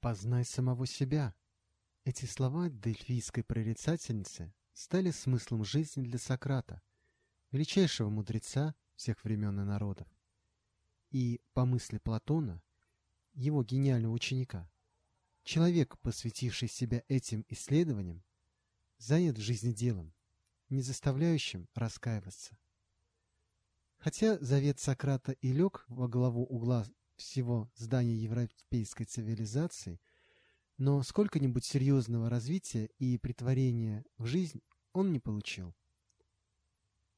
Познай самого себя. Эти слова дельфийской прорицательницы стали смыслом жизни для Сократа, величайшего мудреца всех времен и народов. И, по мысли Платона, его гениального ученика, человек, посвятивший себя этим исследованиям, занят в жизни делом, не заставляющим раскаиваться. Хотя завет Сократа и лег во главу угла всего здания европейской цивилизации, но сколько-нибудь серьезного развития и притворения в жизнь он не получил.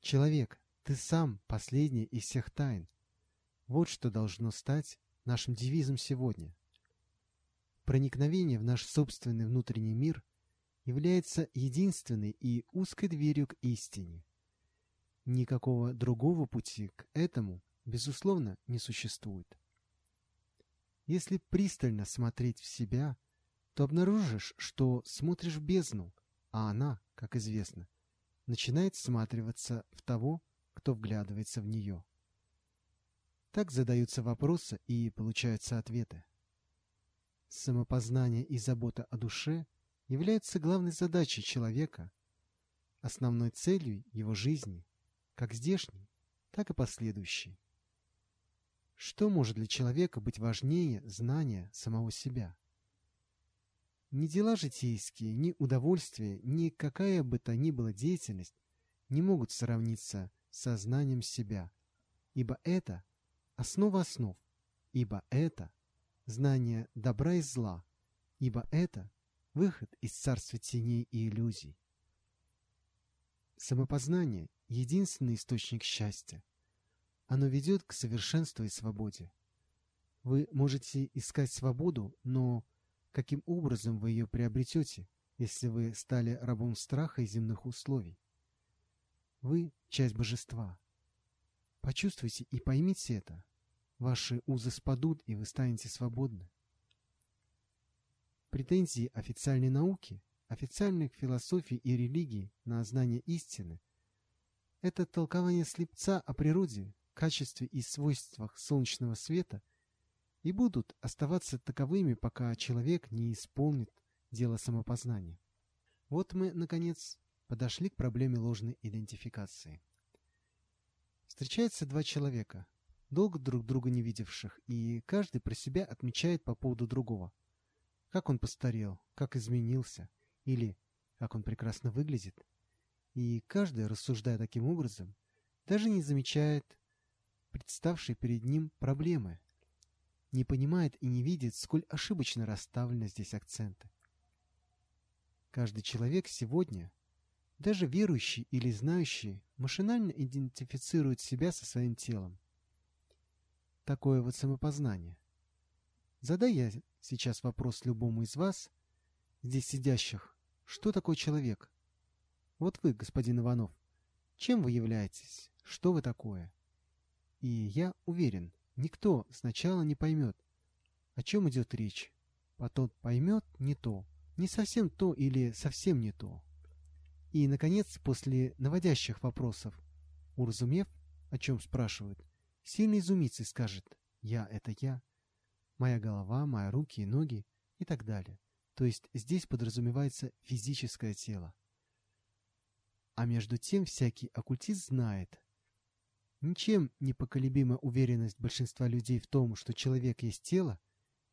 Человек, ты сам последний из всех тайн. Вот что должно стать нашим девизом сегодня. Проникновение в наш собственный внутренний мир является единственной и узкой дверью к истине. Никакого другого пути к этому, безусловно, не существует. Если пристально смотреть в себя, то обнаружишь, что смотришь в бездну, а она, как известно, начинает всматриваться в того, кто вглядывается в нее. Так задаются вопросы и получаются ответы. Самопознание и забота о душе являются главной задачей человека, основной целью его жизни, как здешней, так и последующей. Что может для человека быть важнее знания самого себя? Ни дела житейские, ни удовольствие, ни какая бы то ни была деятельность не могут сравниться с сознанием себя, ибо это основа основ, ибо это знание добра и зла, ибо это выход из царства теней и иллюзий. Самопознание — единственный источник счастья. Оно ведет к совершенству и свободе. Вы можете искать свободу, но каким образом вы ее приобретете, если вы стали рабом страха и земных условий? Вы — часть божества. Почувствуйте и поймите это. Ваши узы спадут, и вы станете свободны. Претензии официальной науки, официальных философий и религий на знание истины — это толкование слепца о природе, качестве и свойствах солнечного света и будут оставаться таковыми, пока человек не исполнит дело самопознания. Вот мы, наконец, подошли к проблеме ложной идентификации. Встречаются два человека, долго друг друга не видевших, и каждый про себя отмечает по поводу другого. Как он постарел, как изменился, или как он прекрасно выглядит. И каждый, рассуждая таким образом, даже не замечает представшей перед ним проблемы, не понимает и не видит, сколь ошибочно расставлены здесь акценты. Каждый человек сегодня, даже верующий или знающий, машинально идентифицирует себя со своим телом. Такое вот самопознание. Задай я сейчас вопрос любому из вас, здесь сидящих, что такое человек? Вот вы, господин Иванов, чем вы являетесь? Что вы такое? И я уверен, никто сначала не поймет, о чем идет речь. Потом поймет не то, не совсем то или совсем не то. И, наконец, после наводящих вопросов, уразумев, о чем спрашивают, сильно изумится и скажет «Я — это я», «Моя голова», «Мои руки и ноги» и так далее. То есть здесь подразумевается физическое тело. А между тем всякий оккультист знает, Ничем непоколебима уверенность большинства людей в том, что человек есть тело,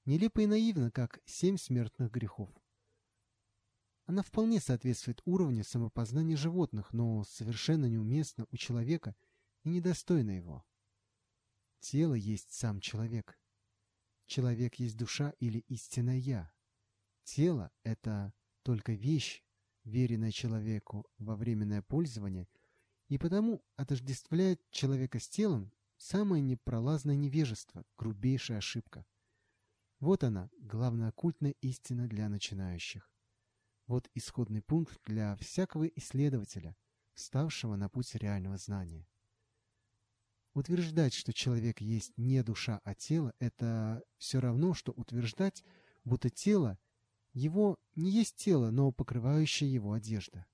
нелепо и наивно, как семь смертных грехов. Она вполне соответствует уровню самопознания животных, но совершенно неуместна у человека и недостойна его. Тело есть сам человек. Человек есть душа или истинное «я». Тело — это только вещь, веренная человеку во временное пользование — и потому отождествляет человека с телом самое непролазное невежество, грубейшая ошибка. Вот она, главная оккультная истина для начинающих. Вот исходный пункт для всякого исследователя, ставшего на путь реального знания. Утверждать, что человек есть не душа, а тело, это все равно, что утверждать, будто тело его не есть тело, но покрывающая его одежда.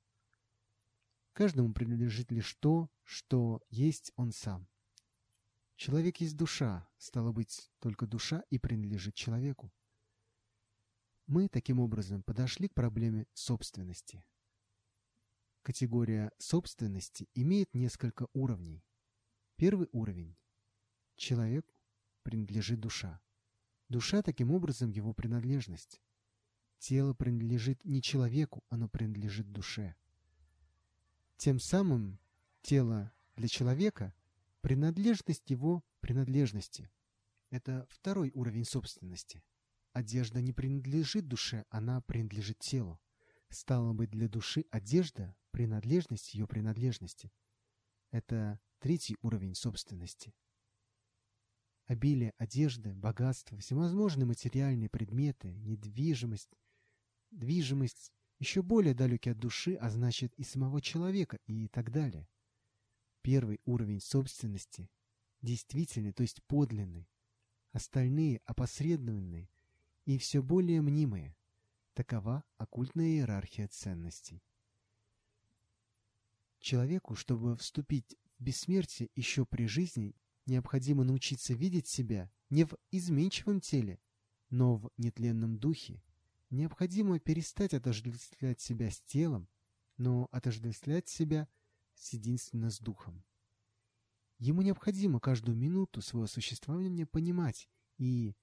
Каждому принадлежит лишь то, что есть он сам. Человек есть душа, стало быть, только душа и принадлежит человеку. Мы таким образом подошли к проблеме собственности. Категория собственности имеет несколько уровней. Первый уровень. Человек принадлежит душа. Душа таким образом его принадлежность. Тело принадлежит не человеку, оно принадлежит душе. Тем самым тело для человека – принадлежность его принадлежности. Это второй уровень собственности. Одежда не принадлежит душе, она принадлежит телу. Стало быть, для души одежда – принадлежность ее принадлежности. Это третий уровень собственности. Обилие одежды, богатство, всевозможные материальные предметы, недвижимость, движимость еще более далекие от души, а значит и самого человека и так далее. Первый уровень собственности действительный, то есть подлинный. Остальные опосредованные и все более мнимые. Такова оккультная иерархия ценностей. Человеку, чтобы вступить в бессмертие еще при жизни, необходимо научиться видеть себя не в изменчивом теле, но в нетленном духе. Необходимо перестать отождествлять себя с телом, но отождествлять себя с единственно с духом. Ему необходимо каждую минуту своего существования понимать и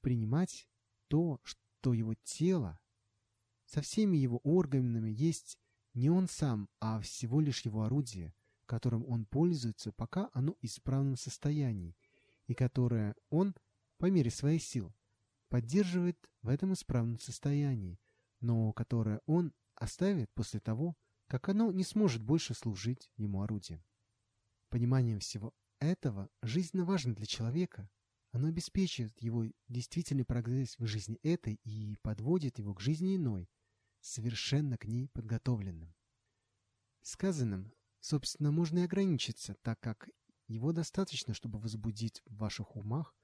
принимать то, что его тело со всеми его органами есть не он сам, а всего лишь его орудие, которым он пользуется, пока оно в исправном состоянии, и которое он, по мере своих сил, поддерживает в этом исправном состоянии, но которое он оставит после того, как оно не сможет больше служить ему орудием. Пониманием всего этого жизненно важно для человека. Оно обеспечивает его действительный прогресс в жизни этой и подводит его к жизни иной, совершенно к ней подготовленным. Сказанным, собственно, можно и ограничиться, так как его достаточно, чтобы возбудить в ваших умах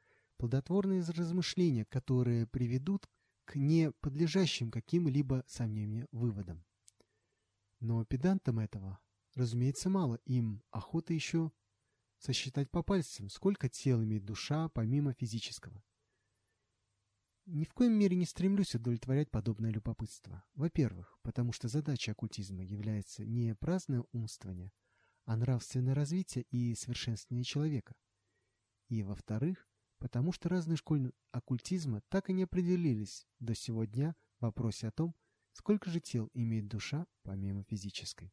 плодотворные размышления, которые приведут к не подлежащим каким-либо сомнениям выводам. Но педантам этого Разумеется, мало. Им охота еще сосчитать по пальцам, сколько тел имеет душа помимо физического. Ни в коем мере не стремлюсь удовлетворять подобное любопытство. Во-первых, потому что задача оккультизма является не праздное умствование, а нравственное развитие и совершенствование человека. И во-вторых, потому что разные школы оккультизма так и не определились до сего дня в вопросе о том, сколько же тел имеет душа помимо физической.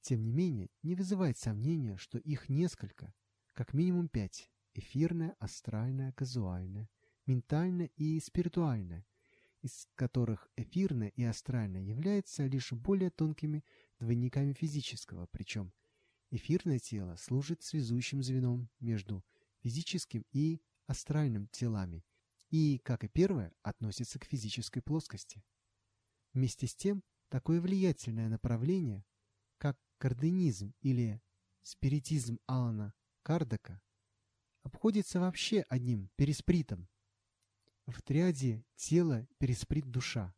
Тем не менее, не вызывает сомнения, что их несколько, как минимум пять – эфирное, астральное, казуальное, ментальное и спиритуальное, из которых эфирное и астральное являются лишь более тонкими двойниками физического, причем эфирное тело служит связующим звеном между физическим и астральным телами и, как и первое, относится к физической плоскости. Вместе с тем, такое влиятельное направление, как карденизм или спиритизм Алана Кардека обходится вообще одним переспритом. В триаде тело, пересприт, душа.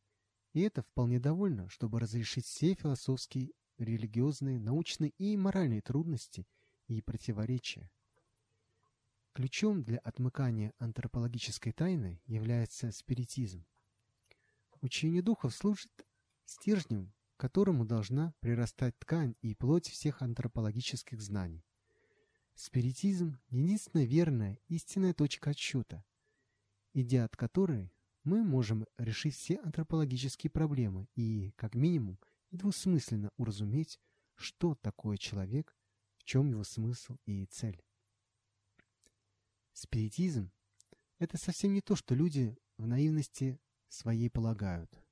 И это вполне довольно, чтобы разрешить все философские, религиозные, научные и моральные трудности и противоречия. Ключом для отмыкания антропологической тайны является спиритизм. Учение духов служит стержнем которому должна прирастать ткань и плоть всех антропологических знаний. Спиритизм – единственная верная, истинная точка отсчета, идя от которой мы можем решить все антропологические проблемы и, как минимум, двусмысленно уразуметь, что такое человек, в чем его смысл и цель. Спиритизм – это совсем не то, что люди в наивности своей полагают.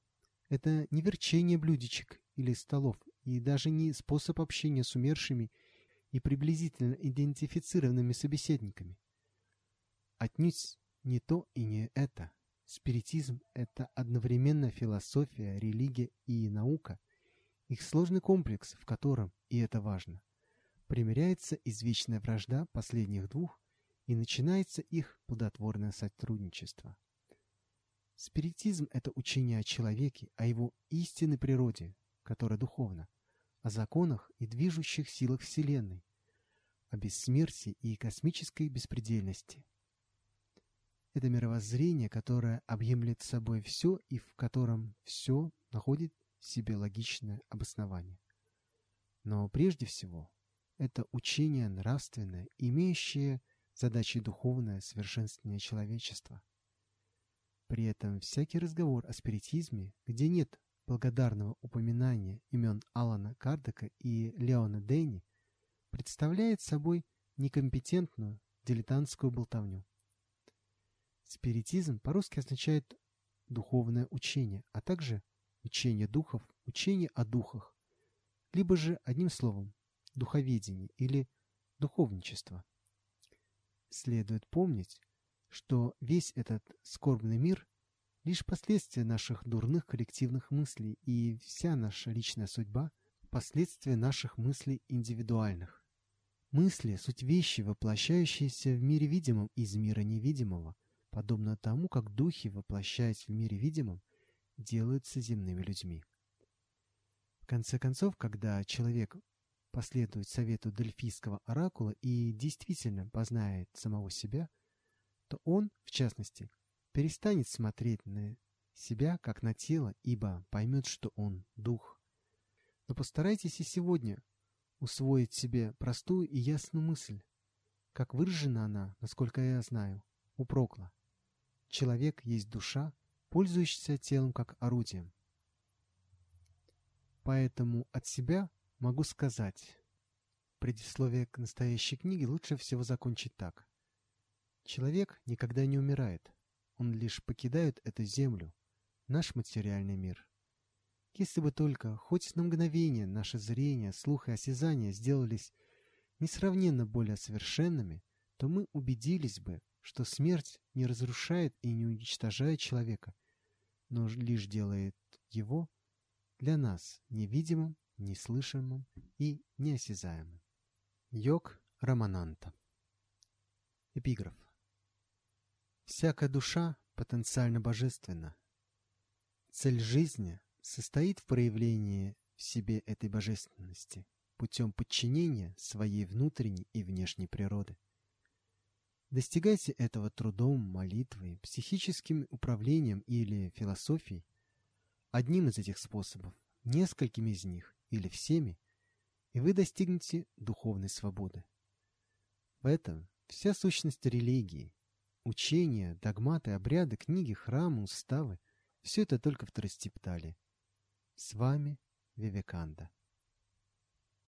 Это не верчение блюдечек или столов, и даже не способ общения с умершими и приблизительно идентифицированными собеседниками. Отнюдь не то и не это. Спиритизм – это одновременно философия, религия и наука, их сложный комплекс, в котором, и это важно, примиряется извечная вражда последних двух и начинается их плодотворное сотрудничество. Спиритизм – это учение о человеке, о его истинной природе, которая духовна, о законах и движущих силах Вселенной, о бессмертии и космической беспредельности. Это мировоззрение, которое объемлет собой все и в котором все находит себе логичное обоснование. Но прежде всего, это учение нравственное, имеющее задачей духовное совершенствование человечества. При этом всякий разговор о спиритизме, где нет благодарного упоминания имен Алана Кардека и Леона Дэнни, представляет собой некомпетентную дилетантскую болтовню. Спиритизм по-русски означает духовное учение, а также учение духов, учение о духах, либо же, одним словом, духоведение или духовничество. Следует помнить, что весь этот скорбный мир – лишь последствия наших дурных коллективных мыслей, и вся наша личная судьба – последствия наших мыслей индивидуальных. Мысли – суть вещи, воплощающиеся в мире видимом из мира невидимого, подобно тому, как духи, воплощаясь в мире видимом, делаются земными людьми. В конце концов, когда человек последует совету дельфийского оракула и действительно познает самого себя, то он, в частности, перестанет смотреть на себя как на тело, ибо поймет, что он дух. Но постарайтесь и сегодня усвоить себе простую и ясную мысль, как выражена она, насколько я знаю, у Прокла. Человек есть душа, пользующаяся телом как орудием. Поэтому от себя могу сказать, предисловие к настоящей книге лучше всего закончить так. Человек никогда не умирает, он лишь покидает эту землю, наш материальный мир. Если бы только хоть на мгновение наше зрение, слух и осязание сделались несравненно более совершенными, то мы убедились бы, что смерть не разрушает и не уничтожает человека, но лишь делает его для нас невидимым, неслышимым и неосязаемым. Йог Рамананта Эпиграф Всякая душа потенциально божественна. Цель жизни состоит в проявлении в себе этой божественности путем подчинения своей внутренней и внешней природы. Достигайте этого трудом, молитвой, психическим управлением или философией. Одним из этих способов, несколькими из них или всеми, и вы достигнете духовной свободы. В этом вся сущность религии. Учения, догматы, обряды, книги, храмы, уставы – все это только второстептали. С вами Вивеканда.